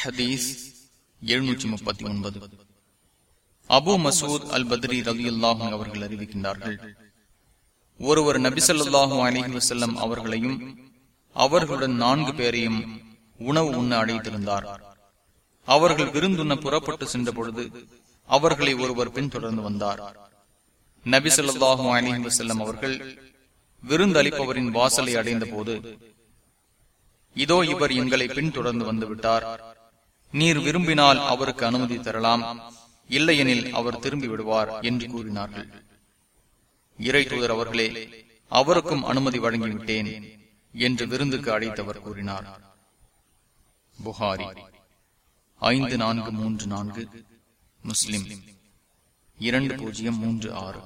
ஹதீஸ் எழுநூற்றி முப்பத்தி ஒன்பது. அபு மசூத் அல் பத்ரி ரவி அல்லாஹும் அவர்கள் அறிவிக்கின்றார்கள் ஒருவர் நபிசல்லாஹும் அலிஹி வசல்லம் அவர்களையும் அவர்களுடன் நான்கு பேரையும் உணவு உண்ண அழைத்திருந்தார் அவர்கள் விருந்துண்ண புறப்பட்டு சென்ற பொழுது அவர்களை ஒருவர் பின்தொடர்ந்து வந்தார். நபி சொல்லாஹூ அலிஹி வசல்லம் அவர்கள் விருந்தளிப்பவரின் வாசலை அடைந்த போது இதோ இவர் எங்களை பின்தொடர்ந்து வந்துவிட்டார் நீர் விரும்பினால் அவருக்கு அனுமதி தரலாம். இல்லையெனில் அவர் திரும்பி விடுவார் என்று கூறினார்கள். இறை தூதர் அவர்களே அவருக்கும் அனுமதி வழங்கிவிட்டேன் என்று விருந்துக்கு அழைத்தவர் கூறினார். புகாரி ஐந்து நான்கு மூன்று நான்கு முஸ்லிம் இரண்டு பூஜ்ஜியம் மூன்று ஆறு.